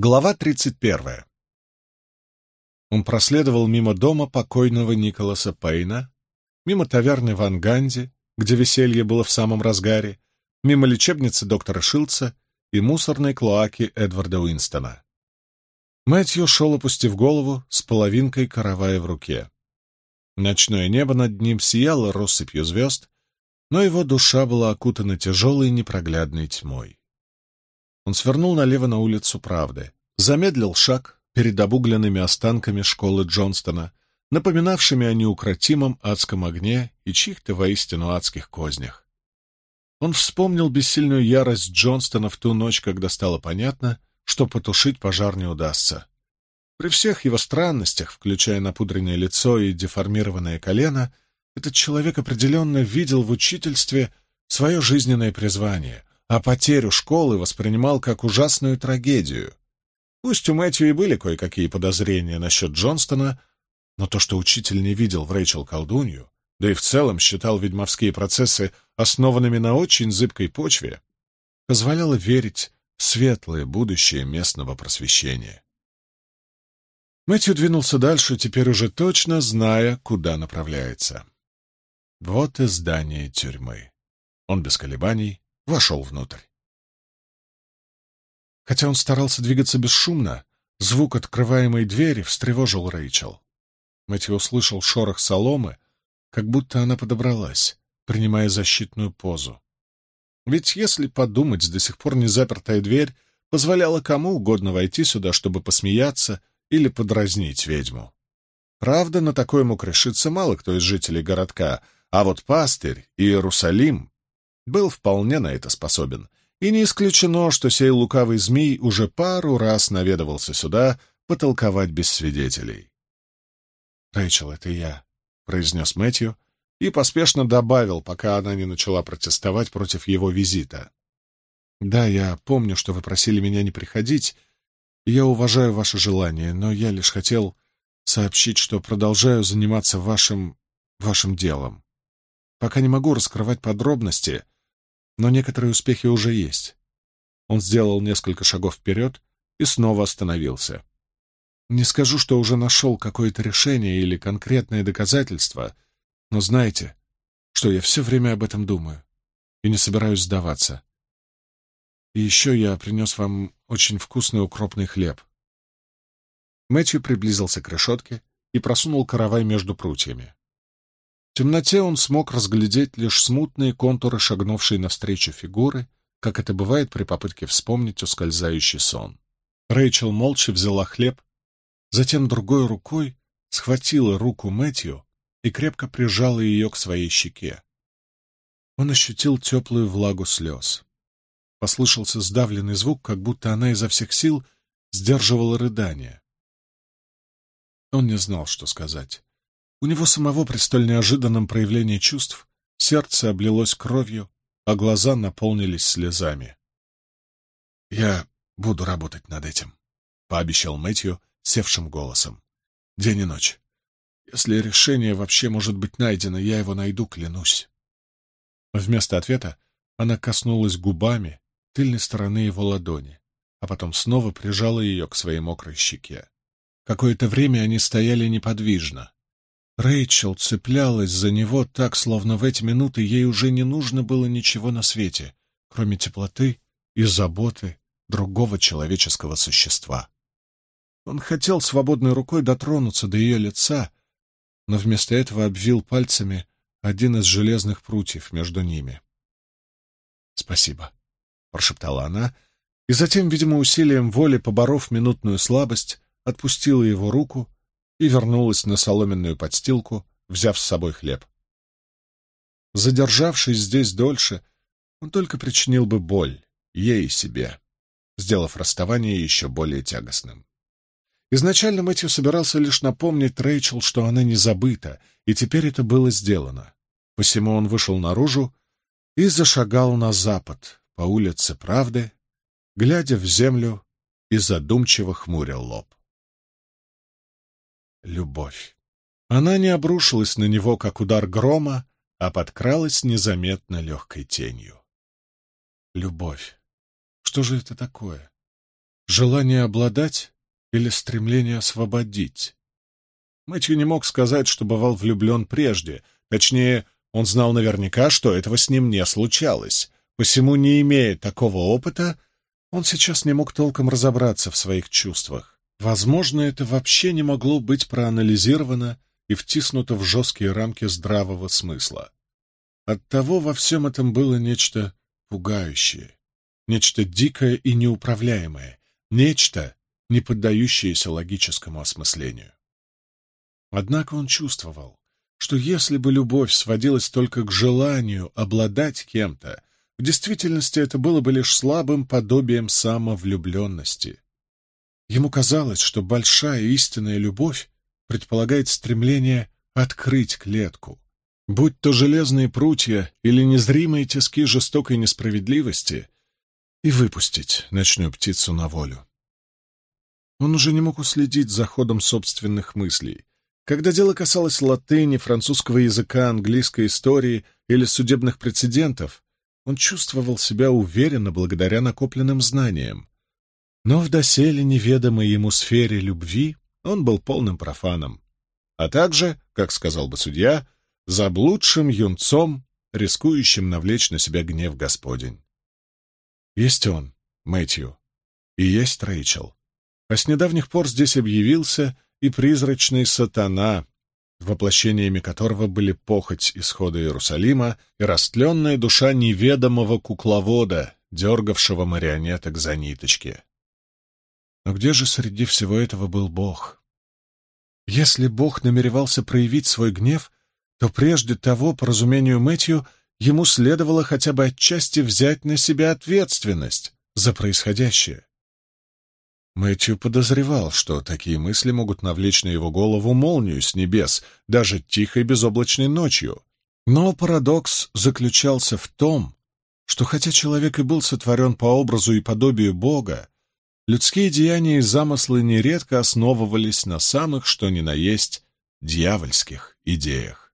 Глава 31. Он проследовал мимо дома покойного Николаса Пейна, мимо таверны в Анганде, где веселье было в самом разгаре, мимо лечебницы доктора Шилца и мусорной клоаки Эдварда Уинстона. Мэтью шел, опустив голову, с половинкой каравая в руке. Ночное небо над ним сияло россыпью звезд, но его душа была окутана тяжелой непроглядной тьмой. Он свернул налево на улицу Правды, замедлил шаг перед обугленными останками школы Джонстона, напоминавшими о неукротимом адском огне и чьих-то воистину адских кознях. Он вспомнил бессильную ярость Джонстона в ту ночь, когда стало понятно, что потушить пожар не удастся. При всех его странностях, включая напудренное лицо и деформированное колено, этот человек определенно видел в учительстве свое жизненное призвание, а потерю школы воспринимал как ужасную трагедию. Пусть у Мэтью и были кое-какие подозрения насчет Джонстона, но то, что учитель не видел в Рэйчел колдунью, да и в целом считал ведьмовские процессы основанными на очень зыбкой почве, позволяло верить в светлое будущее местного просвещения. Мэтью двинулся дальше, теперь уже точно зная, куда направляется. Вот и здание тюрьмы. Он без колебаний вошел внутрь. Хотя он старался двигаться бесшумно, звук открываемой двери встревожил Рэйчел. Мэтью услышал шорох соломы, как будто она подобралась, принимая защитную позу. Ведь, если подумать, до сих пор не запертая дверь позволяла кому угодно войти сюда, чтобы посмеяться или подразнить ведьму. Правда, на такое мог решиться мало кто из жителей городка, а вот пастырь и Иерусалим был вполне на это способен, и не исключено, что сей лукавый змей уже пару раз наведывался сюда потолковать без свидетелей. «Рэйчел, это я», — произнес Мэтью и поспешно добавил, пока она не начала протестовать против его визита. «Да, я помню, что вы просили меня не приходить, я уважаю ваше желание, но я лишь хотел сообщить, что продолжаю заниматься вашим... вашим делом. Пока не могу раскрывать подробности, но некоторые успехи уже есть. Он сделал несколько шагов вперед и снова остановился. Не скажу, что уже нашел какое-то решение или конкретное доказательство, но знаете, что я все время об этом думаю и не собираюсь сдаваться. И еще я принес вам очень вкусный укропный хлеб. Мэтью приблизился к решетке и просунул каравай между прутьями. Темноте он смог разглядеть лишь смутные контуры шагнувшей навстречу фигуры, как это бывает при попытке вспомнить ускользающий сон. Рэйчел молча взяла хлеб, затем другой рукой схватила руку Мэтью и крепко прижала ее к своей щеке. Он ощутил теплую влагу слез. Послышался сдавленный звук, как будто она изо всех сил сдерживала рыдание. Он не знал, что сказать. У него самого при столь неожиданном проявлении чувств сердце облилось кровью, а глаза наполнились слезами. «Я буду работать над этим», — пообещал Мэтью севшим голосом. «День и ночь. Если решение вообще может быть найдено, я его найду, клянусь». Вместо ответа она коснулась губами тыльной стороны его ладони, а потом снова прижала ее к своей мокрой щеке. Какое-то время они стояли неподвижно, Рэйчел цеплялась за него так, словно в эти минуты ей уже не нужно было ничего на свете, кроме теплоты и заботы другого человеческого существа. Он хотел свободной рукой дотронуться до ее лица, но вместо этого обвил пальцами один из железных прутьев между ними. «Спасибо», — прошептала она, и затем, видимо, усилием воли, поборов минутную слабость, отпустила его руку и вернулась на соломенную подстилку, взяв с собой хлеб. Задержавшись здесь дольше, он только причинил бы боль ей и себе, сделав расставание еще более тягостным. Изначально Мэтью собирался лишь напомнить Рэйчел, что она не забыта, и теперь это было сделано. Посему он вышел наружу и зашагал на запад, по улице Правды, глядя в землю и задумчиво хмуря лоб любовь. Она не обрушилась на него, как удар грома, а подкралась незаметно легкой тенью. Любовь. Что же это такое? Желание обладать или стремление освободить? Мэтью не мог сказать, что бывал влюблен прежде. Точнее, он знал наверняка, что этого с ним не случалось. Посему, не имея такого опыта, он сейчас не мог толком разобраться в своих чувствах. Возможно, это вообще не могло быть проанализировано и втиснуто в жесткие рамки здравого смысла. Оттого во всем этом было нечто пугающее, нечто дикое и неуправляемое, нечто, не поддающееся логическому осмыслению. Однако он чувствовал, что если бы любовь сводилась только к желанию обладать кем-то, в действительности это было бы лишь слабым подобием самовлюбленности. Ему казалось, что большая истинная любовь предполагает стремление открыть клетку. Будь то железные прутья или незримые тиски жестокой несправедливости, и выпустить ночную птицу на волю. Он уже не мог уследить за ходом собственных мыслей. Когда дело касалось латыни, французского языка, английской истории или судебных прецедентов, он чувствовал себя уверенно благодаря накопленным знаниям. Но в доселе неведомой ему сфере любви он был полным профаном, а также, как сказал бы судья, заблудшим юнцом, рискующим навлечь на себя гнев Господень. Есть он, Мэтью, и есть Рэйчел. А с недавних пор здесь объявился и призрачный сатана, воплощениями которого были похоть исхода Иерусалима и растленная душа неведомого кукловода, дергавшего марионеток за ниточки. Но где же среди всего этого был Бог? Если Бог намеревался проявить свой гнев, то прежде того, по разумению Мэтью, ему следовало хотя бы отчасти взять на себя ответственность за происходящее. Мэтью подозревал, что такие мысли могут навлечь на его голову молнию с небес, даже тихой безоблачной ночью. Но парадокс заключался в том, что хотя человек и был сотворен по образу и подобию Бога, Людские деяния и замыслы нередко основывались на самых, что ни на есть, дьявольских идеях.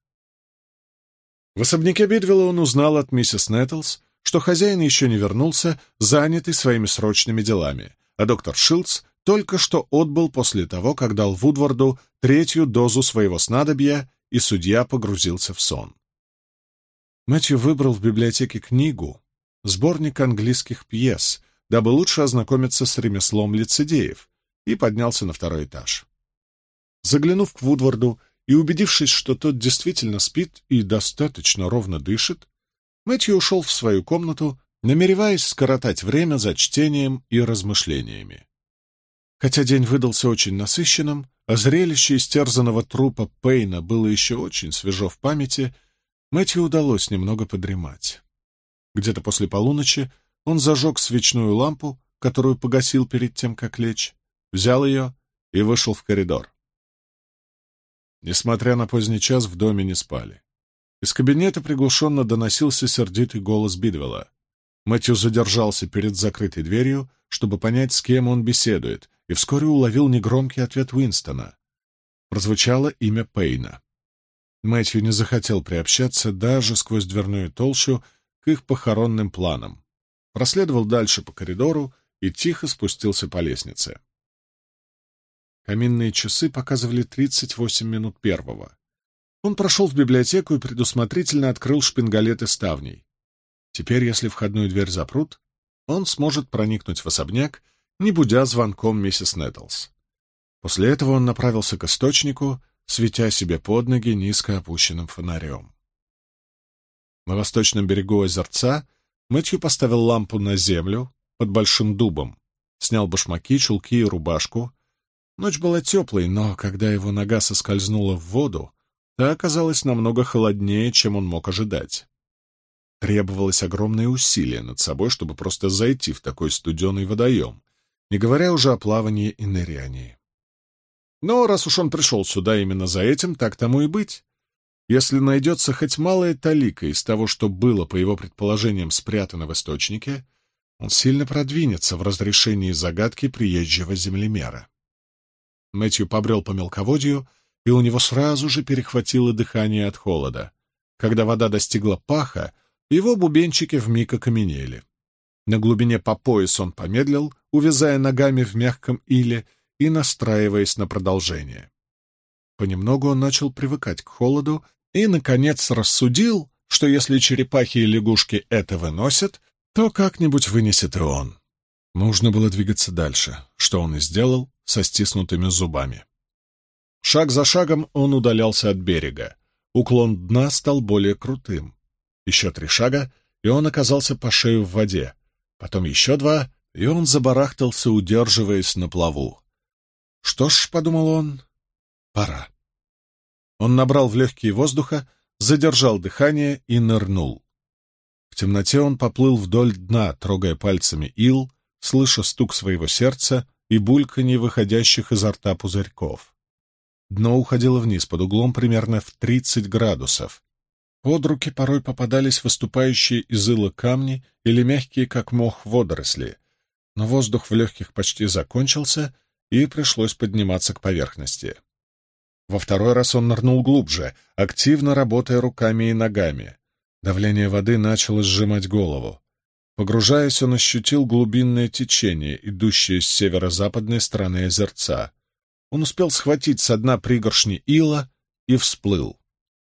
В особняке Бидвилла он узнал от миссис Нэттлс, что хозяин еще не вернулся, занятый своими срочными делами, а доктор Шилдс только что отбыл после того, как дал Вудварду третью дозу своего снадобья, и судья погрузился в сон. Мэтью выбрал в библиотеке книгу, сборник английских пьес — дабы лучше ознакомиться с ремеслом лицедеев, и поднялся на второй этаж. Заглянув к Вудварду и убедившись, что тот действительно спит и достаточно ровно дышит, Мэтью ушел в свою комнату, намереваясь скоротать время за чтением и размышлениями. Хотя день выдался очень насыщенным, а зрелище истерзанного трупа Пейна было еще очень свежо в памяти, Мэтью удалось немного подремать. Где-то после полуночи он зажег свечную лампу, которую погасил перед тем, как лечь, взял ее и вышел в коридор. Несмотря на поздний час, в доме не спали. Из кабинета приглушенно доносился сердитый голос Бидвелла. Мэтью задержался перед закрытой дверью, чтобы понять, с кем он беседует, и вскоре уловил негромкий ответ Уинстона. Прозвучало имя Пейна. Мэтью не захотел приобщаться даже сквозь дверную толщу к их похоронным планам проследовал дальше по коридору и тихо спустился по лестнице. Каминные часы показывали 38 минут первого. Он прошел в библиотеку и предусмотрительно открыл шпингалеты ставней. Теперь, если входную дверь запрут, он сможет проникнуть в особняк, не будя звонком миссис Нэттлс. После этого он направился к источнику, светя себе под ноги низко опущенным фонарем. На восточном берегу озерца Мэтью поставил лампу на землю под большим дубом, снял башмаки, чулки и рубашку. Ночь была теплой, но когда его нога соскользнула в воду, та оказалась намного холоднее, чем он мог ожидать. Требовалось огромное усилие над собой, чтобы просто зайти в такой студеный водоем, не говоря уже о плавании и нырянии. Но раз уж он пришел сюда именно за этим, так тому и быть. Если найдется хоть малая талика из того, что было, по его предположениям, спрятано в источнике, он сильно продвинется в разрешении загадки приезжего землемера. Мэтью побрел по мелководью, и у него сразу же перехватило дыхание от холода. Когда вода достигла паха, его бубенчики вмиг окаменели. На глубине по пояс он помедлил, увязая ногами в мягком иле и настраиваясь на продолжение. Понемногу он начал привыкать к холоду и, наконец, рассудил, что если черепахи и лягушки это выносят, то как-нибудь вынесет и он. Нужно было двигаться дальше, что он и сделал со стиснутыми зубами. Шаг за шагом он удалялся от берега. Уклон дна стал более крутым. Еще три шага, и он оказался по шею в воде. Потом еще два, и он забарахтался, удерживаясь на плаву. «Что ж», — подумал он, — «пора». Он набрал в легкие воздуха, задержал дыхание и нырнул. В темноте он поплыл вдоль дна, трогая пальцами ил, слыша стук своего сердца и бульканье выходящих изо рта пузырьков. Дно уходило вниз под углом примерно в 30 градусов. Под руки порой попадались выступающие из ила камни или мягкие, как мох, водоросли, но воздух в легких почти закончился, и пришлось подниматься к поверхности. Во второй раз он нырнул глубже, активно работая руками и ногами. Давление воды начало сжимать голову. Погружаясь, он ощутил глубинное течение, идущее с северо-западной стороны озерца. Он успел схватить со дна пригоршни ила и всплыл.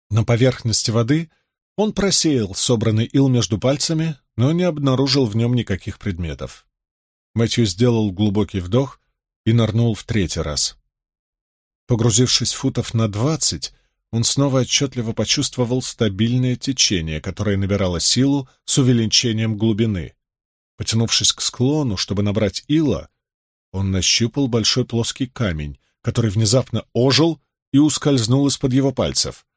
На поверхности воды он просеял собранный ил между пальцами, но не обнаружил в нем никаких предметов. Мэтью сделал глубокий вдох и нырнул в третий раз. Погрузившись футов на двадцать, он снова отчетливо почувствовал стабильное течение, которое набирало силу с увеличением глубины. Потянувшись к склону, чтобы набрать ила, он нащупал большой плоский камень, который внезапно ожил и ускользнул из-под его пальцев.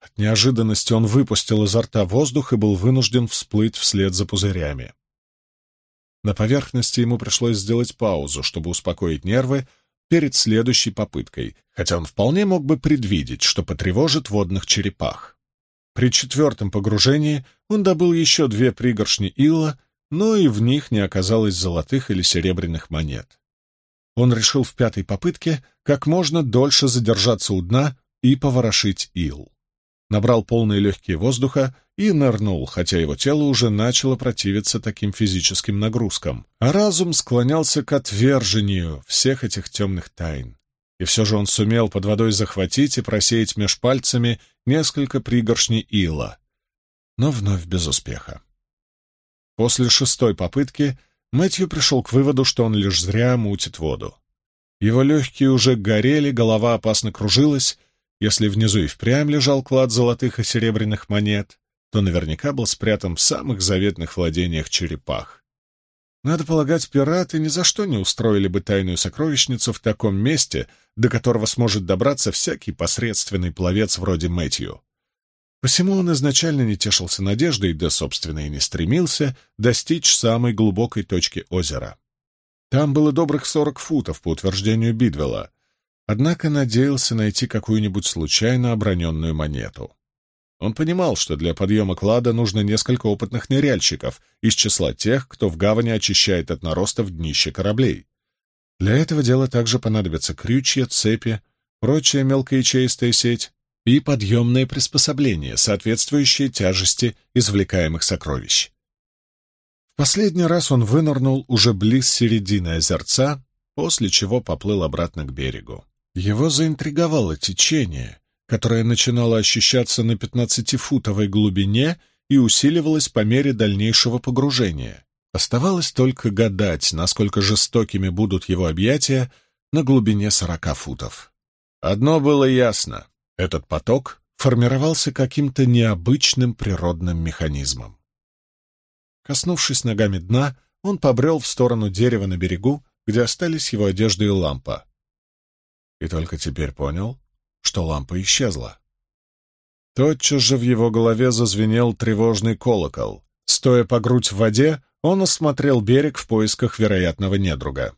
От неожиданности он выпустил изо рта воздух и был вынужден всплыть вслед за пузырями. На поверхности ему пришлось сделать паузу, чтобы успокоить нервы, перед следующей попыткой, хотя он вполне мог бы предвидеть, что потревожит водных черепах. При четвертом погружении он добыл еще две пригоршни ила, но и в них не оказалось золотых или серебряных монет. Он решил в пятой попытке как можно дольше задержаться у дна и поворошить ил. Набрал полные легкие воздуха и нырнул, хотя его тело уже начало противиться таким физическим нагрузкам, а разум склонялся к отвержению всех этих темных тайн. И все же он сумел под водой захватить и просеять меж пальцами несколько пригоршней ила, но вновь без успеха. После шестой попытки Мэтью пришел к выводу, что он лишь зря мутит воду. Его легкие уже горели, голова опасно кружилась, если внизу и впрямь лежал клад золотых и серебряных монет, то наверняка был спрятан в самых заветных владениях черепах. Надо полагать, пираты ни за что не устроили бы тайную сокровищницу в таком месте, до которого сможет добраться всякий посредственный пловец вроде Мэтью. Посему он изначально не тешился надеждой, да, собственно, и не стремился достичь самой глубокой точки озера. Там было добрых сорок футов, по утверждению Бидвелла, однако надеялся найти какую-нибудь случайно оброненную монету. Он понимал, что для подъема клада нужно несколько опытных ныряльщиков из числа тех, кто в гавани очищает от наростов днище кораблей. Для этого дела также понадобятся крючья, цепи, прочая мелкоячеистая сеть и подъемные приспособления, соответствующие тяжести извлекаемых сокровищ. В последний раз он вынырнул уже близ середины озерца, после чего поплыл обратно к берегу. Его заинтриговало течение, которая начинала ощущаться на пятнадцатифутовой глубине и усиливалась по мере дальнейшего погружения. Оставалось только гадать, насколько жестокими будут его объятия на глубине сорока футов. Одно было ясно — этот поток формировался каким-то необычным природным механизмом. Коснувшись ногами дна, он побрел в сторону дерева на берегу, где остались его одежда и лампа. И только теперь понял, что лампа исчезла. Тотчас же в его голове зазвенел тревожный колокол. Стоя по грудь в воде, он осмотрел берег в поисках вероятного недруга.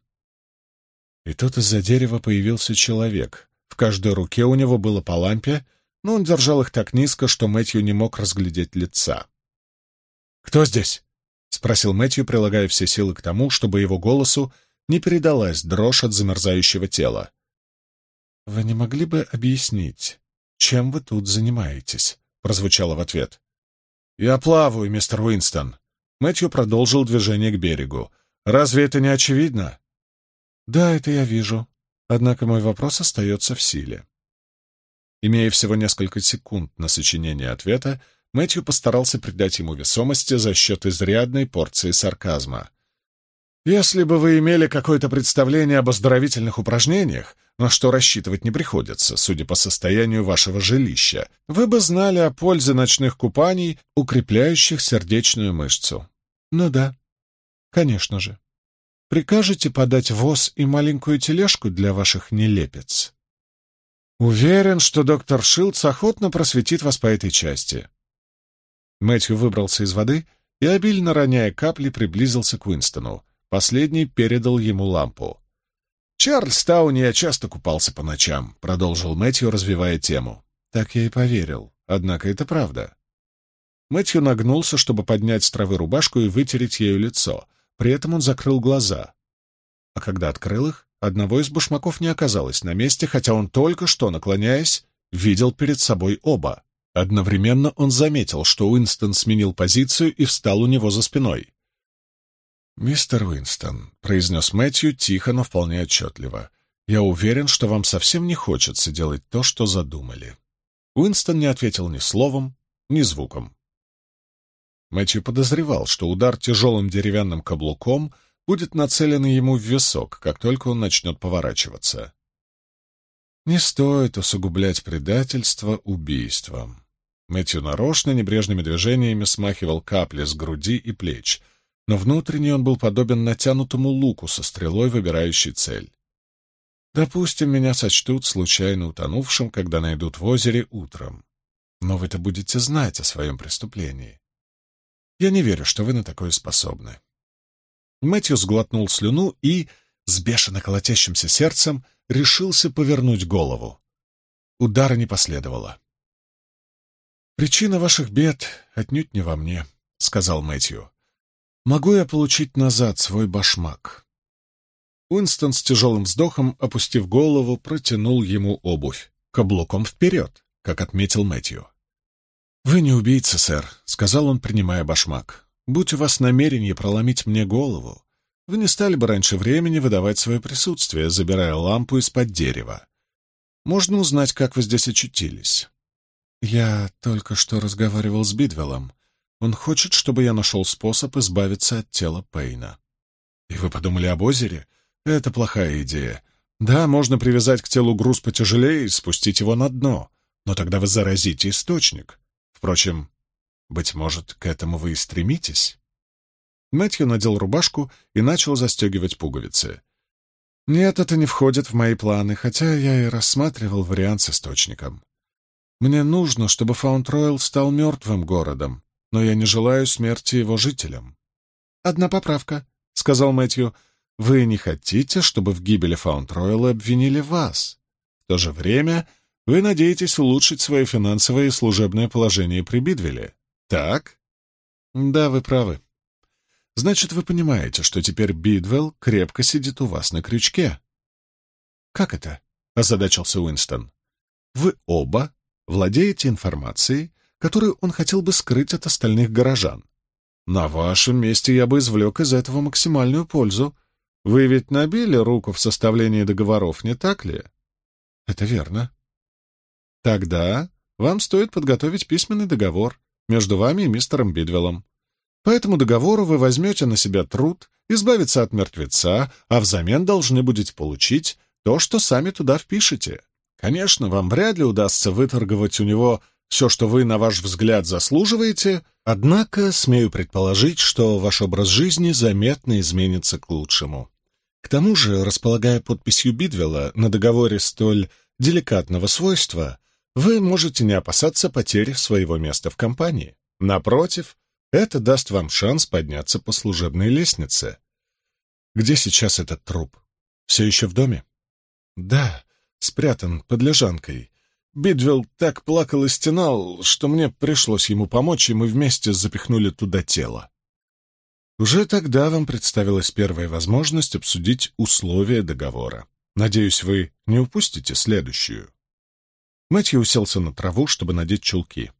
И тут из-за дерева появился человек. В каждой руке у него было по лампе, но он держал их так низко, что Мэтью не мог разглядеть лица. «Кто здесь?» — спросил Мэтью, прилагая все силы к тому, чтобы его голосу не передалась дрожь от замерзающего тела. «Вы не могли бы объяснить, чем вы тут занимаетесь?» — прозвучало в ответ. «Я плаваю, мистер Уинстон». Мэтью продолжил движение к берегу. Разве это не очевидно? Да, это я вижу. Однако мой вопрос остается в силе. Имея всего несколько секунд на сочинение ответа, Мэтью постарался придать ему весомости за счет изрядной порции сарказма. «Если бы вы имели какое-то представление об оздоровительных упражнениях, на что рассчитывать не приходится, судя по состоянию вашего жилища, вы бы знали о пользе ночных купаний, укрепляющих сердечную мышцу». «Ну да, конечно же. Прикажете подать воз и маленькую тележку для ваших нелепец?» Уверен, что доктор Шилдс охотно просветит вас по этой части. Мэтью выбрался из воды и, обильно роняя капли, приблизился к Уинстону. Последний передал ему лампу. «Чарльз Тауни часто купался по ночам», — продолжил Мэтью, развивая тему. Так я и поверил. Однако это правда. Мэтью нагнулся, чтобы поднять с травы рубашку и вытереть ею лицо. При этом он закрыл глаза. А когда открыл их, Одного из башмаков не оказалось на месте, хотя он только что, наклоняясь, видел перед собой оба. Одновременно он заметил, что Уинстон сменил позицию и встал у него за спиной. «Мистер Уинстон», — произнес Мэтью тихо, но вполне отчетливо, — «я уверен, что вам совсем не хочется делать то, что задумали». Уинстон не ответил ни словом, ни звуком. Мэтью подозревал, что удар тяжелым деревянным каблуком будет нацелена ему в висок, как только он начнет поворачиваться. Не стоит усугублять предательство убийством. Мэтью нарочно небрежными движениями смахивал капли с груди и плеч, но внутренне он был подобен натянутому луку со стрелой, выбирающей цель. Допустим, меня сочтут случайно утонувшим, когда найдут в озере утром. Но вы-то будете знать о своем преступлении. Я не верю, что вы на такое способны. Мэтью сглотнул слюну и, с бешено колотящимся сердцем, решился повернуть голову. Удара не последовало. «Причина ваших бед отнюдь не во мне», — сказал Мэтью. «Могу я получить назад свой башмак?» Уинстон с тяжелым вздохом, опустив голову, протянул ему обувь. Каблуком вперед, как отметил Мэтью. «Вы не убийца, сэр», — сказал он, принимая башмак. Будь у вас намерение проломить мне голову, вы не стали бы раньше времени выдавать свое присутствие, забирая лампу из-под дерева. Можно узнать, как вы здесь очутились. Я только что разговаривал с Бидвеллом. Он хочет, чтобы я нашел способ избавиться от тела Пейна. И вы подумали об озере? Это плохая идея. Да, можно привязать к телу груз потяжелее и спустить его на дно, но тогда вы заразите источник. Впрочем, быть может, к этому вы и стремитесь? Мэтью надел рубашку и начал застегивать пуговицы. Нет, это не входит в мои планы, хотя я и рассматривал вариант с источником. Мне нужно, чтобы Фаунд-Ройл стал мертвым городом, но я не желаю смерти его жителям. «Одна поправка», — сказал Мэтью. «Вы не хотите, чтобы в гибели Фаунд-Ройла обвинили вас. В то же время вы надеетесь улучшить свое финансовое и служебное положение при Бидвеле. Так? Да, вы правы. Значит, вы понимаете, что теперь Бидвелл крепко сидит у вас на крючке. Как это? озадачился Уинстон. Вы оба владеете информацией, которую он хотел бы скрыть от остальных горожан. На вашем месте я бы извлек из этого максимальную пользу. Вы ведь набили руку в составлении договоров, не так ли? Это верно. Тогда вам стоит подготовить письменный договор, между вами и мистером Бидвеллом. По этому договору вы возьмете на себя труд избавиться от мертвеца, а взамен должны будете получить то, что сами туда впишете. Конечно, вам вряд ли удастся выторговать у него все, что вы, на ваш взгляд, заслуживаете, однако смею предположить, что ваш образ жизни заметно изменится к лучшему. К тому же, располагая подписью Бидвелла на договоре столь деликатного свойства, вы можете не опасаться потери своего места в компании. Напротив, это даст вам шанс подняться по служебной лестнице. Где сейчас этот труп? Все еще в доме? Да, спрятан под лежанкой. Бидвелл так плакал и стенал, что мне пришлось ему помочь, и мы вместе запихнули туда тело. Уже тогда вам представилась первая возможность обсудить условия договора. Надеюсь, вы не упустите следующую. Мэтью уселся на траву, чтобы надеть чулки.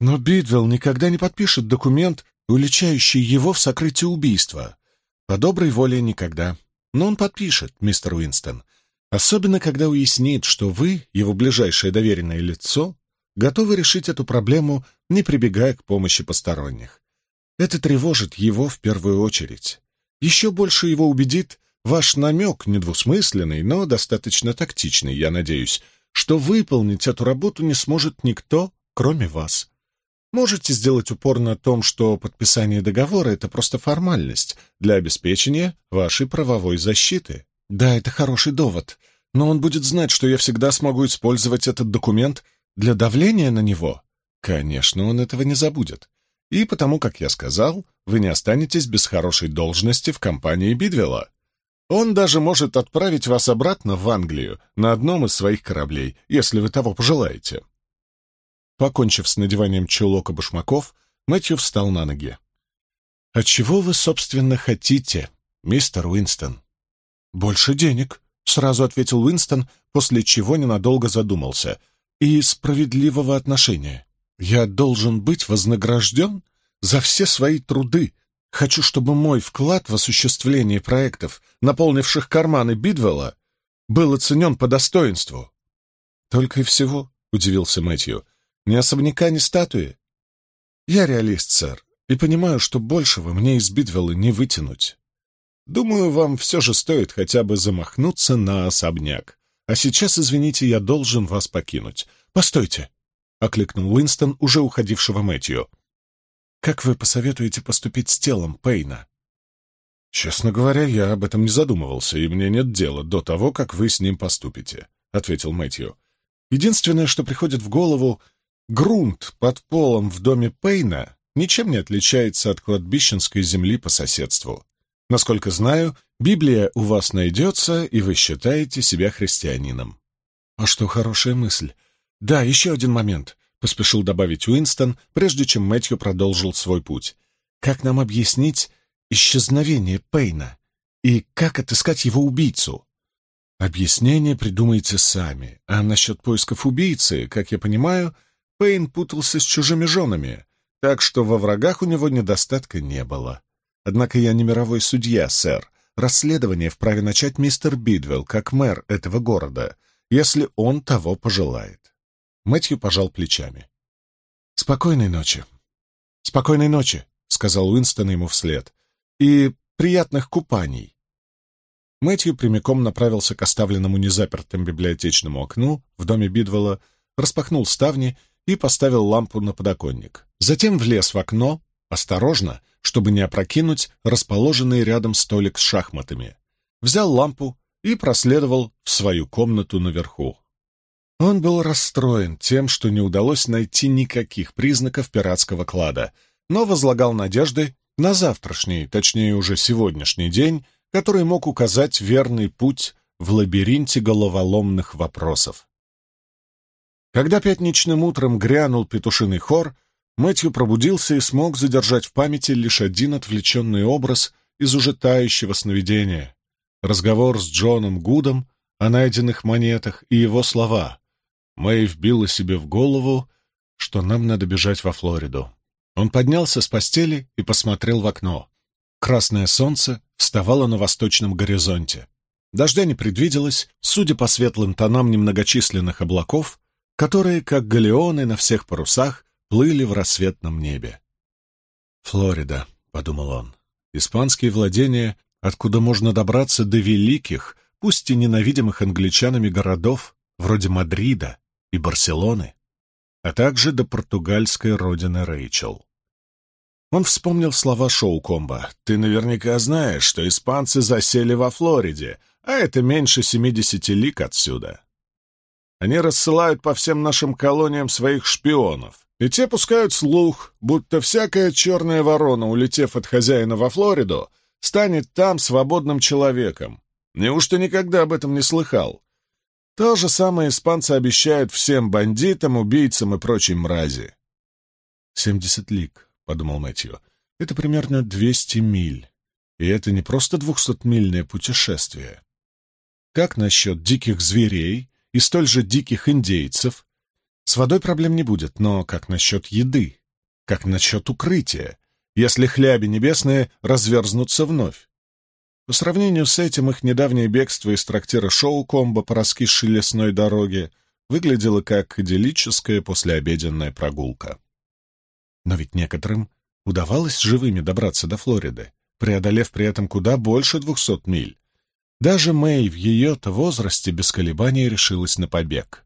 Но Бидвелл никогда не подпишет документ, уличающий его в сокрытии убийства. По доброй воле никогда. Но он подпишет, мистер Уинстон. Особенно, когда уяснит, что вы, его ближайшее доверенное лицо, готовы решить эту проблему, не прибегая к помощи посторонних. Это тревожит его в первую очередь. Еще больше его убедит ваш намек, недвусмысленный, но достаточно тактичный, я надеюсь, что выполнить эту работу не сможет никто, кроме вас. Можете сделать упор на том, что подписание договора — это просто формальность для обеспечения вашей правовой защиты. Да, это хороший довод, но он будет знать, что я всегда смогу использовать этот документ для давления на него. Конечно, он этого не забудет. И потому, как я сказал, вы не останетесь без хорошей должности в компании Бидвелла. Он даже может отправить вас обратно в Англию на одном из своих кораблей, если вы того пожелаете. Покончив с надеванием чулок и башмаков, Мэтью встал на ноги. «А чего вы, собственно, хотите, мистер Уинстон?» «Больше денег», — сразу ответил Уинстон, после чего ненадолго задумался. «И справедливого отношения. Я должен быть вознагражден за все свои труды. Хочу, чтобы мой вклад в осуществление проектов, наполнивших карманы Бидвелла, был оценен по достоинству». «Только и всего», — удивился Мэтью. Ни особняка, ни статуи. Я реалист, сэр, и понимаю, что большего мне из Бидвелла не вытянуть. Думаю, вам все же стоит хотя бы замахнуться на особняк. А сейчас, извините, я должен вас покинуть. Постойте, — окликнул Уинстон, уже уходившего Мэтью. Как вы посоветуете поступить с телом Пейна? Честно говоря, я об этом не задумывался, и мне нет дела до того, как вы с ним поступите, — ответил Мэтью. Единственное, что приходит в голову, Грунт под полом в доме Пейна ничем не отличается от кладбищенской земли по соседству. Насколько знаю, Библия у вас найдется, и вы считаете себя христианином. А что хорошая мысль. Да, еще один момент, — поспешил добавить Уинстон, прежде чем Мэтью продолжил свой путь. Как нам объяснить исчезновение Пейна? И как отыскать его убийцу? Объяснение придумайте сами, а насчет поисков убийцы, как я понимаю, — Пейн путался с чужими женами, так что во врагах у него недостатка не было. Однако я не мировой судья, сэр. Расследование вправе начать мистер Бидвелл, как мэр этого города, если он того пожелает. Мэтью пожал плечами. «Спокойной ночи». «Спокойной ночи», — сказал Уинстон ему вслед. «И приятных купаний». Мэтью прямиком направился к оставленному незапертым библиотечному окну в доме Бидвелла, распахнул ставни и поставил лампу на подоконник. Затем влез в окно, осторожно, чтобы не опрокинуть расположенный рядом столик с шахматами. Взял лампу и проследовал в свою комнату наверху. Он был расстроен тем, что не удалось найти никаких признаков пиратского клада, но возлагал надежды на завтрашний, точнее уже сегодняшний день, который мог указать верный путь в лабиринте головоломных вопросов. Когда пятничным утром грянул петушиный хор, Мэтью пробудился и смог задержать в памяти лишь один отвлеченный образ из уже тающего сновидения. Разговор с Джоном Гудом о найденных монетах и его слова. Мэй вбила себе в голову, что нам надо бежать во Флориду. Он поднялся с постели и посмотрел в окно. Красное солнце вставало на восточном горизонте. Дождя не предвиделось, судя по светлым тонам немногочисленных облаков, которые, как галеоны на всех парусах, плыли в рассветном небе. «Флорида», — подумал он, — «испанские владения, откуда можно добраться до великих, пусть и ненавидимых англичанами городов, вроде Мадрида и Барселоны, а также до португальской родины Рэйчел». Он вспомнил слова Шоу Комба. «Ты наверняка знаешь, что испанцы засели во Флориде, а это меньше семидесяти лик отсюда. Они рассылают по всем нашим колониям своих шпионов, и те пускают слух, будто всякая черная ворона, улетев от хозяина во Флориду, станет там свободным человеком. Неужто никогда об этом не слыхал? То же самое испанцы обещают всем бандитам, убийцам и прочей мрази. «Семьдесят лиг», — подумал Мэтью, — «это примерно двести миль. И это не просто двухсотмильное путешествие. Как насчет диких зверей, и столь же диких индейцев. С водой проблем не будет, но как насчет еды? Как насчет укрытия, если хляби небесные разверзнутся вновь? По сравнению с этим их недавнее бегство из трактира Шоу-Комбо по раскисшей лесной дороге выглядело как идиллическая послеобеденная прогулка. Но ведь некоторым удавалось живыми добраться до Флориды, преодолев при этом куда больше двухсот миль. Даже Мэй в ее-то возрасте без колебаний решилась на побег.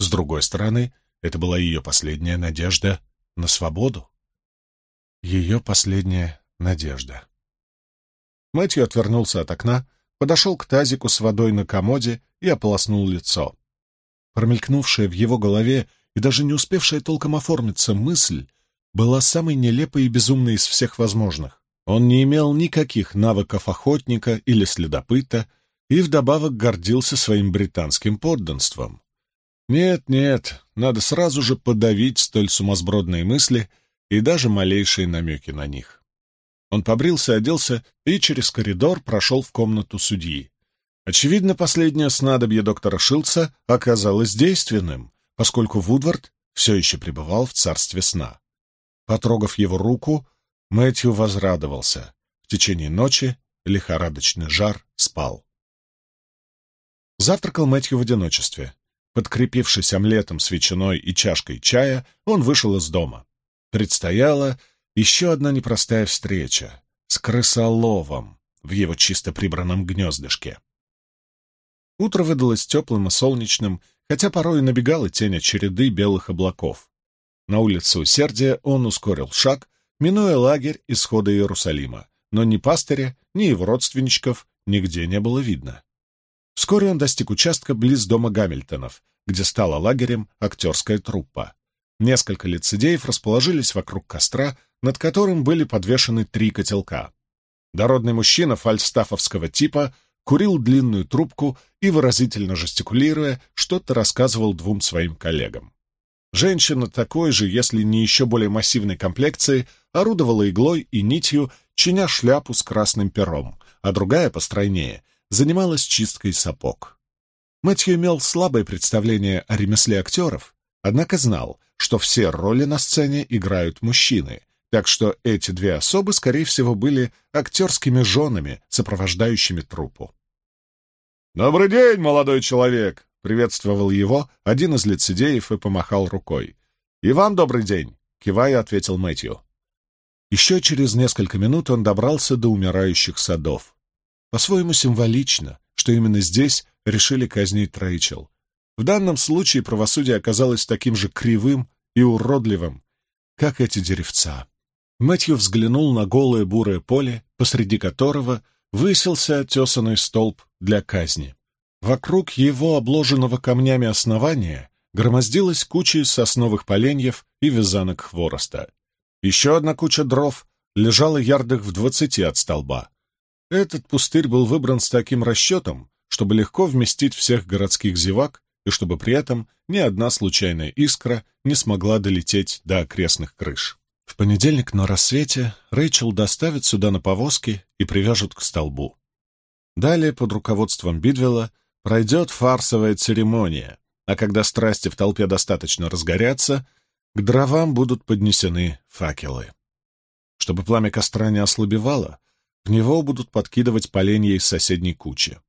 С другой стороны, это была ее последняя надежда на свободу. Ее последняя надежда. Мэтью отвернулся от окна, подошел к тазику с водой на комоде и ополоснул лицо. Промелькнувшая в его голове и даже не успевшая толком оформиться мысль была самой нелепой и безумной из всех возможных. Он не имел никаких навыков охотника или следопыта и вдобавок гордился своим британским подданством. Нет, нет, надо сразу же подавить столь сумасбродные мысли и даже малейшие намеки на них. Он побрился, оделся и через коридор прошел в комнату судьи. Очевидно, последнее снадобье доктора Шилца оказалось действенным, поскольку Вудвард все еще пребывал в царстве сна. Потрогав его руку, Мэтью возрадовался. В течение ночи лихорадочный жар спал. Завтракал Мэтью в одиночестве. Подкрепившись омлетом с ветчиной и чашкой чая, он вышел из дома. Предстояла еще одна непростая встреча с крысоловом в его чисто прибранном гнездышке. Утро выдалось теплым и солнечным, хотя порой набегала тень от череды белых облаков. На улице Усердия он ускорил шаг, минуя лагерь исхода Иерусалима, но ни пастыря, ни его родственничков нигде не было видно. Вскоре он достиг участка близ дома Гамильтонов, где стала лагерем актерская труппа. Несколько лицедеев расположились вокруг костра, над которым были подвешены три котелка. Дородный мужчина фальстафовского типа курил длинную трубку и, выразительно жестикулируя, что-то рассказывал двум своим коллегам. Женщина такой же, если не еще более массивной комплекции, орудовала иглой и нитью, чиня шляпу с красным пером, а другая, постройнее, занималась чисткой сапог. Мэтью имел слабое представление о ремесле актеров, однако знал, что все роли на сцене играют мужчины, так что эти две особы, скорее всего, были актерскими женами, сопровождающими труппу. «Добрый день, молодой человек!» — приветствовал его один из лицедеев и помахал рукой. «И вам добрый день!» — кивая, ответил Мэтью. Еще через несколько минут он добрался до умирающих садов. По-своему символично, что именно здесь решили казнить Рэйчел. В данном случае правосудие оказалось таким же кривым и уродливым, как эти деревца. Мэтью взглянул на голое бурое поле, посреди которого высился отесанный столб для казни. Вокруг его обложенного камнями основания громоздилась куча сосновых поленьев и вязанок хвороста. Еще одна куча дров лежала ярдах в двадцати от столба. Этот пустырь был выбран с таким расчетом, чтобы легко вместить всех городских зевак и чтобы при этом ни одна случайная искра не смогла долететь до окрестных крыш. В понедельник на рассвете Рэйчел доставят сюда на повозке и привяжут к столбу. Далее, под руководством Бидвелла, пройдет фарсовая церемония, а когда страсти в толпе достаточно разгорятся, к дровам будут поднесены факелы. Чтобы пламя костра не ослабевало, в него будут подкидывать поленья из соседней кучи.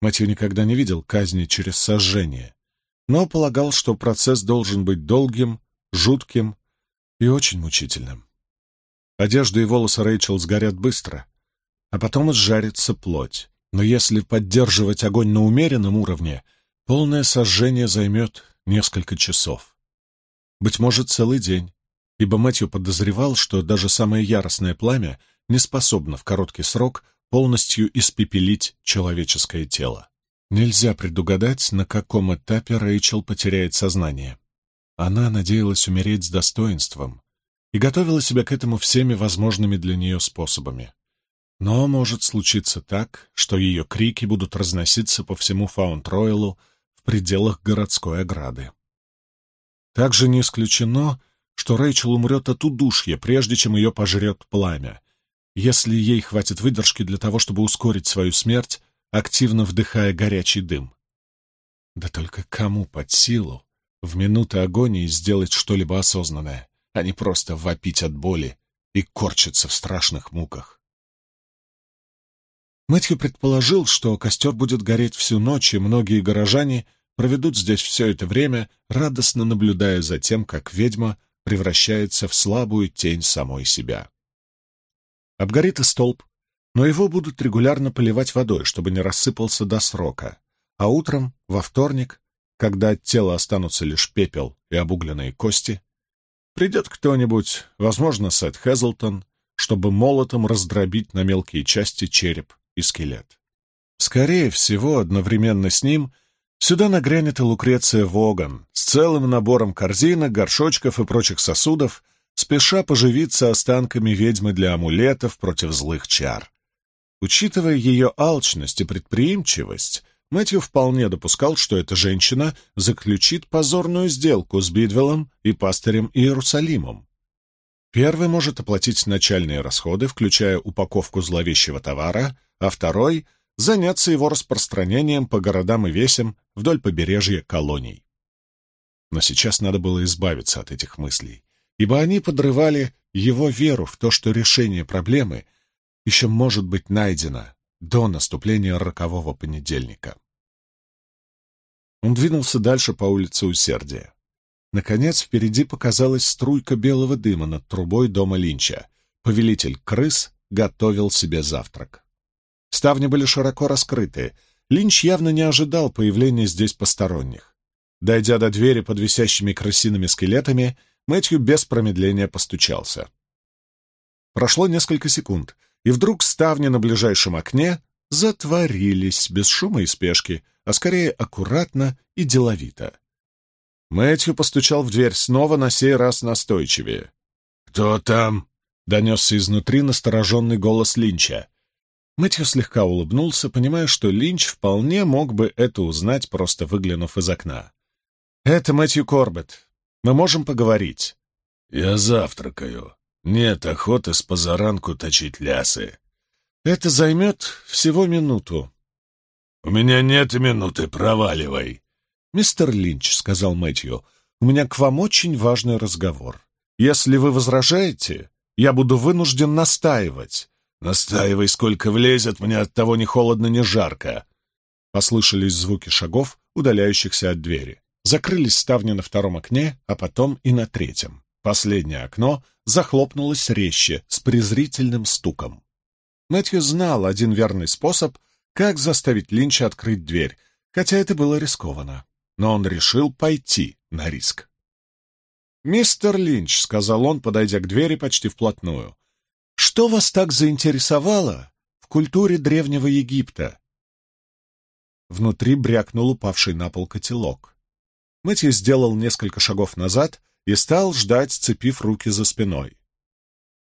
Матью никогда не видел казни через сожжение, но полагал, что процесс должен быть долгим, жутким и очень мучительным. Одежда и волосы Рэйчел сгорят быстро, а потом изжарится плоть. Но если поддерживать огонь на умеренном уровне, полное сожжение займет несколько часов. Быть может, целый день, ибо Мэтью подозревал, что даже самое яростное пламя не способно в короткий срок полностью испепелить человеческое тело. Нельзя предугадать, на каком этапе Рэйчел потеряет сознание. Она надеялась умереть с достоинством и готовила себя к этому всеми возможными для нее способами. Но может случиться так, что ее крики будут разноситься по всему Фаунд-Ройлу в пределах городской ограды. Также не исключено, что Рэйчел умрет от удушья, прежде чем ее пожрет пламя, если ей хватит выдержки для того, чтобы ускорить свою смерть, активно вдыхая горячий дым. Да только кому под силу в минуты агонии сделать что-либо осознанное, а не просто вопить от боли и корчиться в страшных муках. Мэтью предположил, что костер будет гореть всю ночь, и многие горожане проведут здесь все это время, радостно наблюдая за тем, как ведьма превращается в слабую тень самой себя. Обгорит и столб, но его будут регулярно поливать водой, чтобы не рассыпался до срока, а утром, во вторник, когда от тела останутся лишь пепел и обугленные кости, придет кто-нибудь, возможно, Сет Хэзлтон, чтобы молотом раздробить на мелкие части череп и скелет. Скорее всего, одновременно с ним сюда нагрянет и Лукреция Воган с целым набором корзинок, горшочков и прочих сосудов, спеша поживиться останками ведьмы для амулетов против злых чар. Учитывая ее алчность и предприимчивость, Мэтью вполне допускал, что эта женщина заключит позорную сделку с Бидвеллом и пастырем Иерусалимом. Первый может оплатить начальные расходы, включая упаковку зловещего товара, а второй — заняться его распространением по городам и весям вдоль побережья колоний. Но сейчас надо было избавиться от этих мыслей, ибо они подрывали его веру в то, что решение проблемы еще может быть найдено до наступления рокового понедельника. Он двинулся дальше по улице Усердия. Наконец, впереди показалась струйка белого дыма над трубой дома Линча. Повелитель крыс готовил себе завтрак. Ставни были широко раскрыты. Линч явно не ожидал появления здесь посторонних. Дойдя до двери под висящими крысиными скелетами, Мэтью без промедления постучался. Прошло несколько секунд, и вдруг ставни на ближайшем окне затворились без шума и спешки, а скорее аккуратно и деловито. Мэтью постучал в дверь снова, на сей раз настойчивее. «Кто там?» — донесся изнутри настороженный голос Линча. Мэтью слегка улыбнулся, понимая, что Линч вполне мог бы это узнать, просто выглянув из окна. «Это Мэтью Корбет. Мы можем поговорить». «Я завтракаю. Нет охоты с позаранку точить лясы». «Это займет всего минуту». «У меня нет минуты, проваливай». «Мистер Линч», — сказал Мэтью, — «у меня к вам очень важный разговор. Если вы возражаете, я буду вынужден настаивать». «Настаивай, сколько влезет, мне от того ни холодно, ни жарко». Послышались звуки шагов, удаляющихся от двери. Закрылись ставни на втором окне, а потом и на третьем. Последнее окно захлопнулось резче, с презрительным стуком. Мэтью знал один верный способ, как заставить Линча открыть дверь, хотя это было рискованно но он решил пойти на риск. «Мистер Линч», — сказал он, подойдя к двери почти вплотную, — «что вас так заинтересовало в культуре Древнего Египта?» Внутри брякнул упавший на пол котелок. Мэтью сделал несколько шагов назад и стал ждать, сцепив руки за спиной.